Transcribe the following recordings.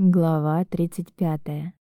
Глава 35.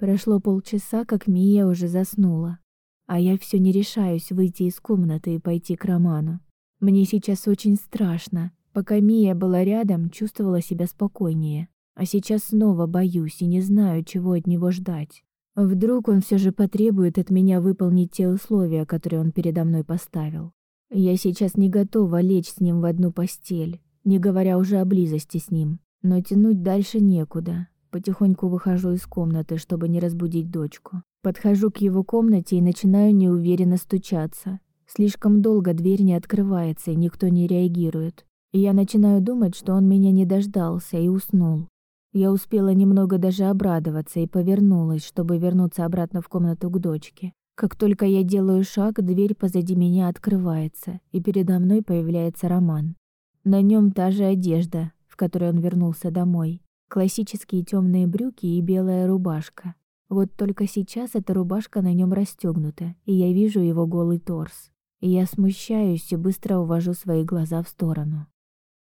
Прошло полчаса, как Мия уже заснула, а я все не решаюсь выйти из комнаты и пойти к Роману. Мне сейчас очень страшно. Пока Мия была рядом, чувствовала себя спокойнее, а сейчас снова боюсь и не знаю, чего от него ждать. Вдруг он все же потребует от меня выполнить те условия, которые он передо мной поставил. Я сейчас не готова лечь с ним в одну постель, не говоря уже о близости с ним. Но тянуть дальше некуда. Потихоньку выхожу из комнаты, чтобы не разбудить дочку. Подхожу к его комнате и начинаю неуверенно стучаться. Слишком долго дверь не открывается, и никто не реагирует. И я начинаю думать, что он меня не дождался и уснул. Я успела немного даже обрадоваться и повернулась, чтобы вернуться обратно в комнату к дочке. Как только я делаю шаг, дверь позади меня открывается, и передо мной появляется Роман. На нем та же одежда, которой он вернулся домой. Классические темные брюки и белая рубашка. Вот только сейчас эта рубашка на нем расстегнута, и я вижу его голый торс. И я смущаюсь и быстро увожу свои глаза в сторону.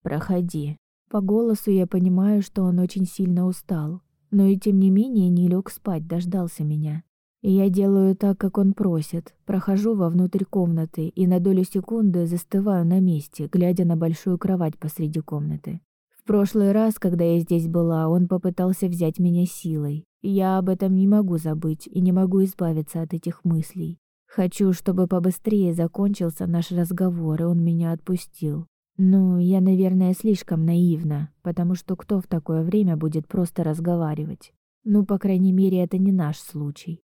«Проходи». По голосу я понимаю, что он очень сильно устал, но и тем не менее не лег спать, дождался меня. И я делаю так, как он просит, прохожу вовнутрь комнаты и на долю секунды застываю на месте, глядя на большую кровать посреди комнаты. В прошлый раз, когда я здесь была, он попытался взять меня силой. Я об этом не могу забыть и не могу избавиться от этих мыслей. Хочу, чтобы побыстрее закончился наш разговор, и он меня отпустил. Ну, я, наверное, слишком наивна, потому что кто в такое время будет просто разговаривать? Ну, по крайней мере, это не наш случай.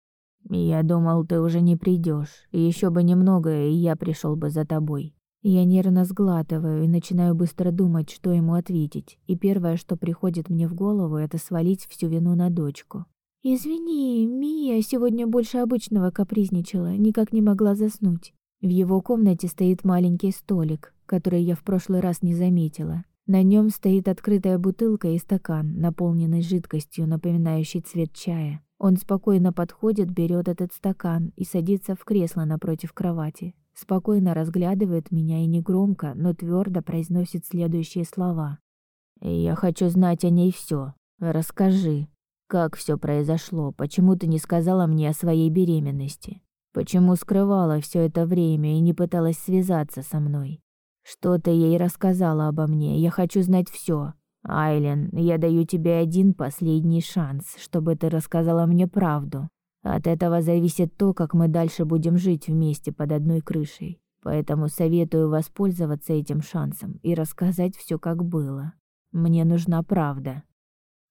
Я думал, ты уже не придешь. Еще бы немного, и я пришел бы за тобой. Я нервно сглатываю и начинаю быстро думать, что ему ответить. И первое, что приходит мне в голову, это свалить всю вину на дочку. «Извини, Мия сегодня больше обычного капризничала, никак не могла заснуть». В его комнате стоит маленький столик, который я в прошлый раз не заметила. На нем стоит открытая бутылка и стакан, наполненный жидкостью, напоминающей цвет чая. Он спокойно подходит, берет этот стакан и садится в кресло напротив кровати спокойно разглядывает меня и негромко, но твердо произносит следующие слова. «Я хочу знать о ней все. Расскажи, как все произошло, почему ты не сказала мне о своей беременности? Почему скрывала все это время и не пыталась связаться со мной? Что ты ей рассказала обо мне? Я хочу знать все. Айлен, я даю тебе один последний шанс, чтобы ты рассказала мне правду. От этого зависит то, как мы дальше будем жить вместе под одной крышей. Поэтому советую воспользоваться этим шансом и рассказать все, как было. Мне нужна правда.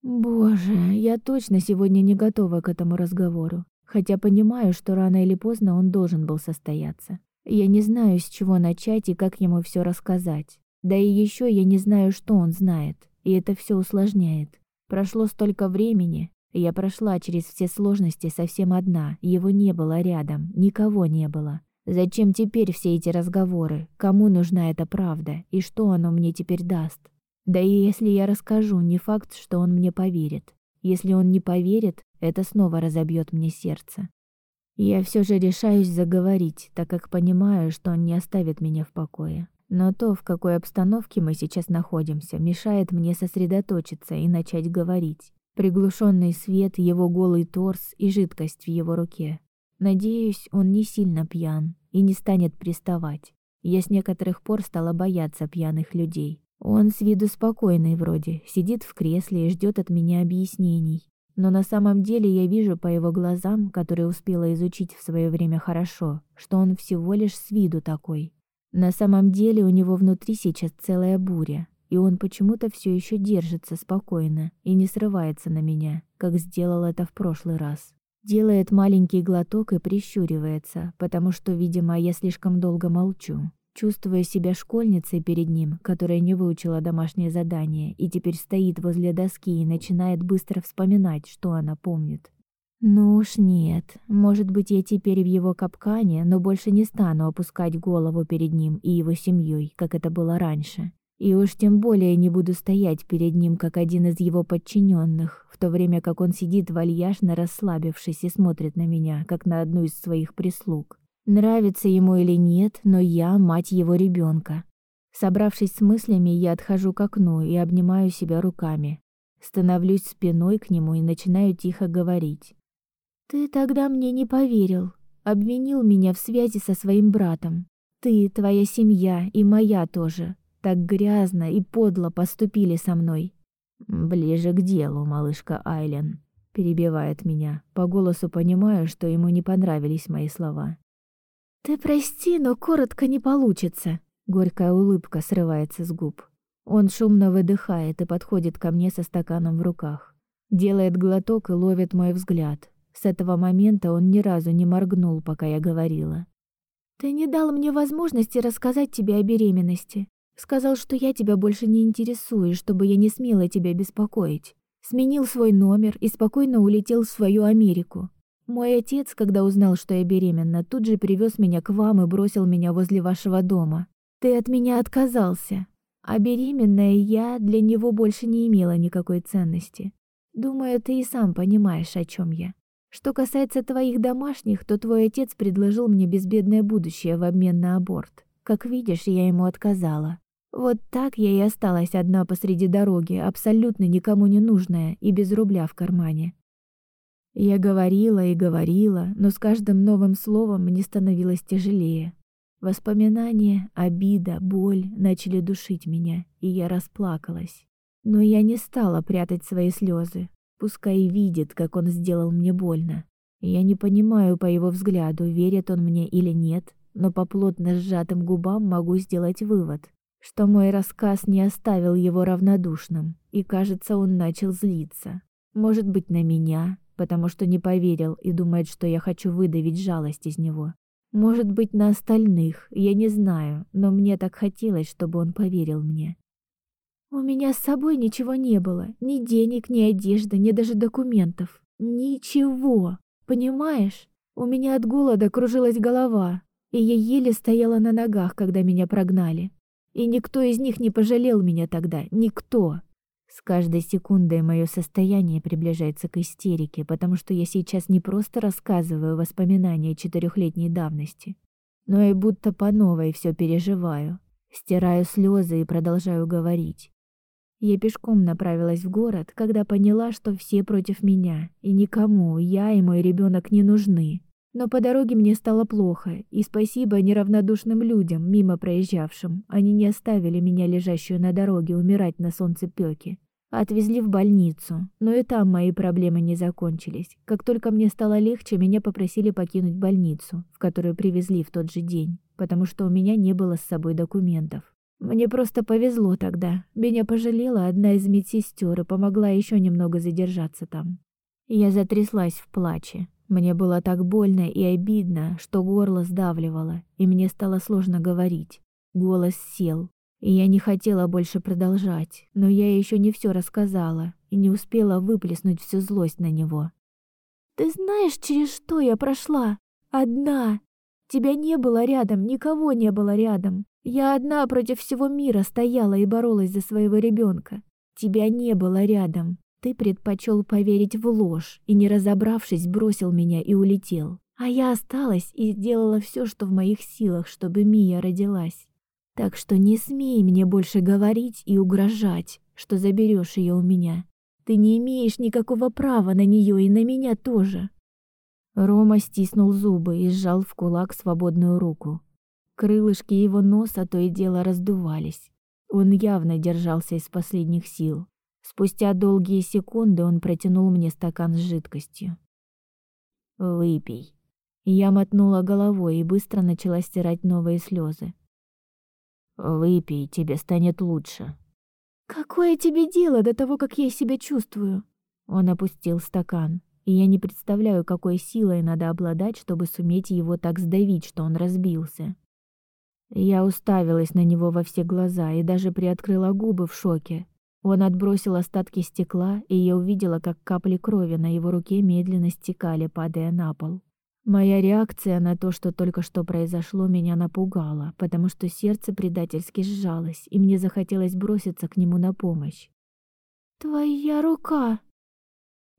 Боже, я точно сегодня не готова к этому разговору, хотя понимаю, что рано или поздно он должен был состояться. Я не знаю, с чего начать и как ему все рассказать. Да и еще я не знаю, что он знает, и это все усложняет. Прошло столько времени, я прошла через все сложности совсем одна, его не было рядом, никого не было. Зачем теперь все эти разговоры? Кому нужна эта правда? И что оно мне теперь даст? Да и если я расскажу, не факт, что он мне поверит. Если он не поверит, это снова разобьет мне сердце. Я все же решаюсь заговорить, так как понимаю, что он не оставит меня в покое. Но то, в какой обстановке мы сейчас находимся, мешает мне сосредоточиться и начать говорить. Приглушенный свет, его голый торс и жидкость в его руке. Надеюсь, он не сильно пьян и не станет приставать. Я с некоторых пор стала бояться пьяных людей. Он с виду спокойный вроде, сидит в кресле и ждет от меня объяснений. Но на самом деле я вижу по его глазам, которые успела изучить в свое время хорошо, что он всего лишь с виду такой. На самом деле у него внутри сейчас целая буря, и он почему-то все еще держится спокойно и не срывается на меня, как сделал это в прошлый раз. Делает маленький глоток и прищуривается, потому что, видимо, я слишком долго молчу. Чувствуя себя школьницей перед ним, которая не выучила домашнее задание и теперь стоит возле доски и начинает быстро вспоминать, что она помнит. Ну уж нет. Может быть, я теперь в его капкане, но больше не стану опускать голову перед ним и его семьей, как это было раньше. И уж тем более не буду стоять перед ним, как один из его подчиненных, в то время как он сидит вальяжно расслабившись и смотрит на меня, как на одну из своих прислуг. Нравится ему или нет, но я мать его ребенка. Собравшись с мыслями, я отхожу к окну и обнимаю себя руками. Становлюсь спиной к нему и начинаю тихо говорить. «Ты тогда мне не поверил, обвинил меня в связи со своим братом. Ты, твоя семья и моя тоже так грязно и подло поступили со мной. Ближе к делу, малышка Айлен, перебивает меня. По голосу понимаю, что ему не понравились мои слова. Ты прости, но коротко не получится. Горькая улыбка срывается с губ. Он шумно выдыхает и подходит ко мне со стаканом в руках. Делает глоток и ловит мой взгляд. С этого момента он ни разу не моргнул, пока я говорила. Ты не дал мне возможности рассказать тебе о беременности. Сказал, что я тебя больше не интересую, чтобы я не смела тебя беспокоить. Сменил свой номер и спокойно улетел в свою Америку. Мой отец, когда узнал, что я беременна, тут же привез меня к вам и бросил меня возле вашего дома. Ты от меня отказался. А беременная я для него больше не имела никакой ценности. Думаю, ты и сам понимаешь, о чем я. Что касается твоих домашних, то твой отец предложил мне безбедное будущее в обмен на аборт. Как видишь, я ему отказала. Вот так я и осталась одна посреди дороги, абсолютно никому не нужная и без рубля в кармане. Я говорила и говорила, но с каждым новым словом мне становилось тяжелее. Воспоминания, обида, боль начали душить меня, и я расплакалась. Но я не стала прятать свои слезы. Пускай видит, как он сделал мне больно. Я не понимаю по его взгляду, верит он мне или нет, но по плотно сжатым губам могу сделать вывод что мой рассказ не оставил его равнодушным, и, кажется, он начал злиться. Может быть, на меня, потому что не поверил и думает, что я хочу выдавить жалость из него. Может быть, на остальных, я не знаю, но мне так хотелось, чтобы он поверил мне. У меня с собой ничего не было, ни денег, ни одежды, ни даже документов. Ничего. Понимаешь? У меня от голода кружилась голова, и я еле стояла на ногах, когда меня прогнали. И никто из них не пожалел меня тогда, никто. С каждой секундой мое состояние приближается к истерике, потому что я сейчас не просто рассказываю воспоминания четырехлетней давности, но и будто по новой все переживаю, стираю слезы и продолжаю говорить. Я пешком направилась в город, когда поняла, что все против меня, и никому я и мой ребенок не нужны. Но по дороге мне стало плохо, и спасибо неравнодушным людям, мимо проезжавшим. Они не оставили меня лежащую на дороге умирать на солнцепёке. Отвезли в больницу, но и там мои проблемы не закончились. Как только мне стало легче, меня попросили покинуть больницу, в которую привезли в тот же день, потому что у меня не было с собой документов. Мне просто повезло тогда. Меня пожалела одна из медсестер и помогла еще немного задержаться там. Я затряслась в плаче. Мне было так больно и обидно, что горло сдавливало, и мне стало сложно говорить. Голос сел, и я не хотела больше продолжать, но я еще не все рассказала и не успела выплеснуть всю злость на него. Ты знаешь, через что я прошла? Одна. Тебя не было рядом, никого не было рядом. Я одна против всего мира стояла и боролась за своего ребенка. Тебя не было рядом. Ты предпочел поверить в ложь и, не разобравшись, бросил меня и улетел. А я осталась и сделала все, что в моих силах, чтобы Мия родилась. Так что не смей мне больше говорить и угрожать, что заберешь ее у меня. Ты не имеешь никакого права на нее и на меня тоже. Рома стиснул зубы и сжал в кулак свободную руку. Крылышки его носа то и дело раздувались. Он явно держался из последних сил. Спустя долгие секунды он протянул мне стакан с жидкостью. «Выпей». Я мотнула головой и быстро начала стирать новые слезы. «Выпей, тебе станет лучше». «Какое тебе дело до того, как я себя чувствую?» Он опустил стакан, и я не представляю, какой силой надо обладать, чтобы суметь его так сдавить, что он разбился. Я уставилась на него во все глаза и даже приоткрыла губы в шоке, он отбросил остатки стекла, и я увидела, как капли крови на его руке медленно стекали, падая на пол. Моя реакция на то, что только что произошло, меня напугала, потому что сердце предательски сжалось, и мне захотелось броситься к нему на помощь. «Твоя рука!»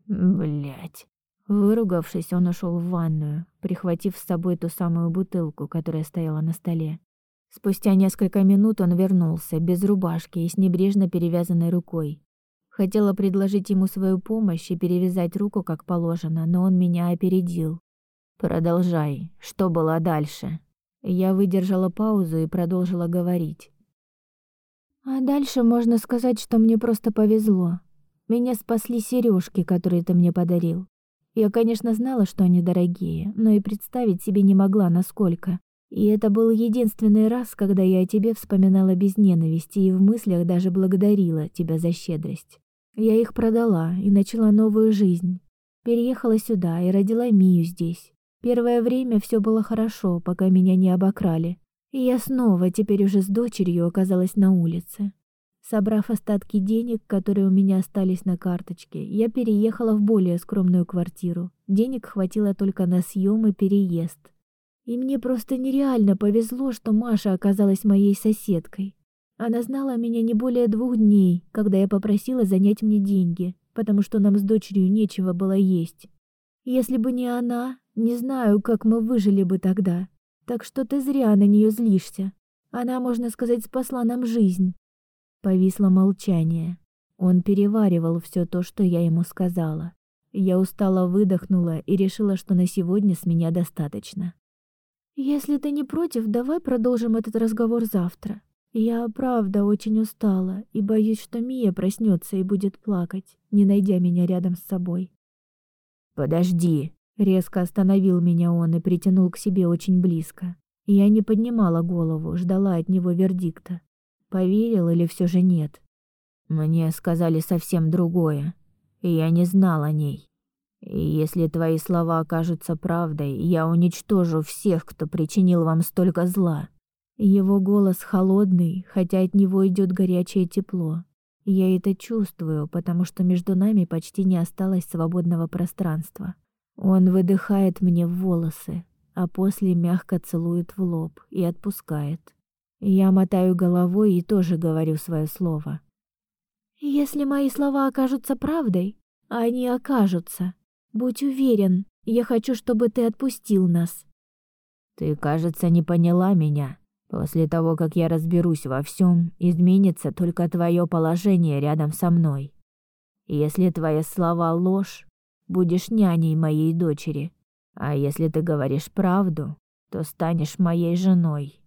Блять. Выругавшись, он ушел в ванную, прихватив с собой ту самую бутылку, которая стояла на столе. Спустя несколько минут он вернулся, без рубашки и с небрежно перевязанной рукой. Хотела предложить ему свою помощь и перевязать руку как положено, но он меня опередил. Продолжай. Что было дальше? Я выдержала паузу и продолжила говорить. А дальше можно сказать, что мне просто повезло. Меня спасли сережки, которые ты мне подарил. Я, конечно, знала, что они дорогие, но и представить себе не могла, насколько. И это был единственный раз, когда я о тебе вспоминала без ненависти и в мыслях даже благодарила тебя за щедрость. Я их продала и начала новую жизнь. Переехала сюда и родила Мию здесь. Первое время все было хорошо, пока меня не обокрали. И я снова, теперь уже с дочерью, оказалась на улице. Собрав остатки денег, которые у меня остались на карточке, я переехала в более скромную квартиру. Денег хватило только на съем и переезд. И мне просто нереально повезло, что Маша оказалась моей соседкой. Она знала меня не более двух дней, когда я попросила занять мне деньги, потому что нам с дочерью нечего было есть. Если бы не она, не знаю, как мы выжили бы тогда. Так что ты зря на нее злишься. Она, можно сказать, спасла нам жизнь. Повисло молчание. Он переваривал все то, что я ему сказала. Я устало выдохнула и решила, что на сегодня с меня достаточно. Если ты не против, давай продолжим этот разговор завтра. Я правда очень устала и боюсь, что Мия проснется и будет плакать, не найдя меня рядом с собой. «Подожди!» — резко остановил меня он и притянул к себе очень близко. Я не поднимала голову, ждала от него вердикта. Поверил или все же нет? Мне сказали совсем другое, и я не знал о ней. И если твои слова окажутся правдой, я уничтожу всех, кто причинил вам столько зла. Его голос холодный, хотя от него идет горячее тепло. Я это чувствую, потому что между нами почти не осталось свободного пространства. Он выдыхает мне в волосы, а после мягко целует в лоб и отпускает. Я мотаю головой и тоже говорю свое слово. Если мои слова окажутся правдой, они окажутся, будь уверен, я хочу, чтобы ты отпустил нас. Ты, кажется, не поняла меня. После того, как я разберусь во всем, изменится только твое положение рядом со мной. Если твои слова ложь, будешь няней моей дочери. А если ты говоришь правду, то станешь моей женой.